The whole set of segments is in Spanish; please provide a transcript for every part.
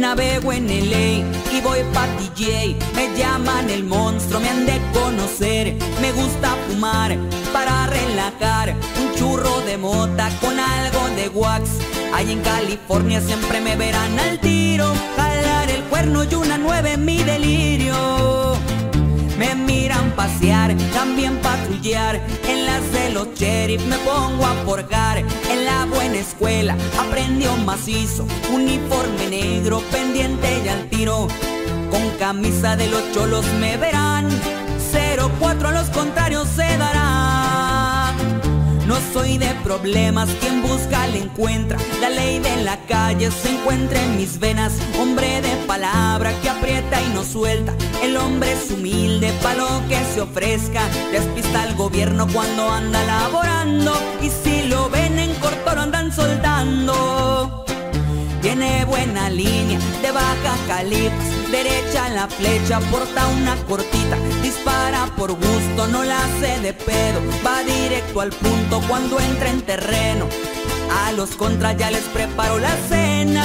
Navego en LA y voy pa' DJ. Me llaman el monstruo, me han de conocer. Me gusta fumar para relajar. Un churro de mota con algo de wax. Ahí en California siempre me verán al tiro. Jalar el cuerno y una nueve en mi delirio. Me miran pasear, también patrullar. En las de los sheriff me pongo a porgar. Escuela aprendió macizo. Uniforme negro, pendiente y al tiro. Con camisa de los cholos me verán. 04 a los contrarios se dará. No soy de problemas, quien busca le encuentra. La ley de la calle se encuentra en mis venas. Hombre de palabra que aprieta y no suelta. El hombre es humilde pa' lo que se ofrezca. Despista al gobierno cuando anda laborando. Y si buena línea de baja calibre derecha la flecha, porta una cortita, dispara por gusto, no la hace de pedo, va directo al punto cuando entra en terreno. A los contras ya les preparo la cena,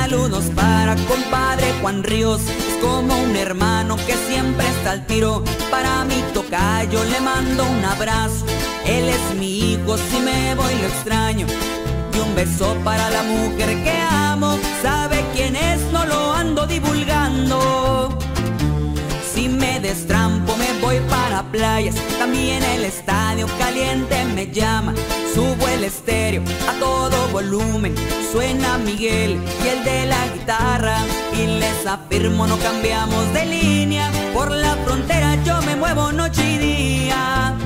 Saludos para compadre Juan Ríos, es como un hermano que siempre está al tiro. Para mi tocayo le mando un abrazo, él es mi hijo, si me voy lo extraño. Y un beso para la mujer que amo, sabe quién es, no lo ando divulgando. Si me destrampo me voy para playas, también el estadio caliente me llama. Subo el estéreo a todo volumen, suena Miguel y el de la guitarra. Y les afirmo no cambiamos de línea, por la frontera yo me muevo noche y día.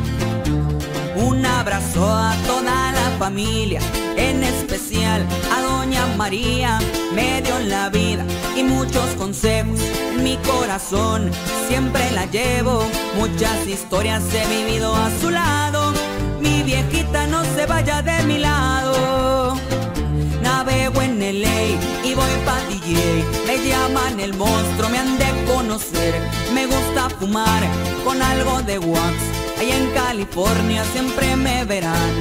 Un abrazo a toda la familia, en especial a Doña María, me dio la vida y muchos consejos. En mi corazón siempre la llevo, muchas historias he vivido a su lado. Viejita no se vaya de mi lado. Navego en LA y voy pa' DJ. Me llaman el monstruo, me han de conocer. Me gusta fumar con algo de wax. Ahí en California siempre me verán.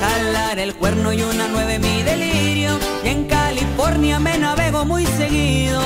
Jalar el cuerno y una nueve mi delirio. Y en California me navego muy seguido.